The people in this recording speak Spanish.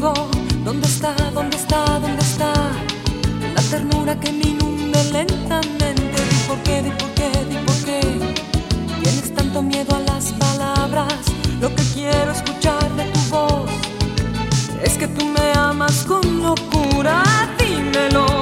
¿Dónde está? ¿Dónde está? ¿Dónde está? La ternura que me inunde lentamente. Di por qué, di por qué, di por qué. Tienes tanto miedo a las palabras. Lo que quiero escuchar de tu voz es que tú me amas con locura. Dímelo.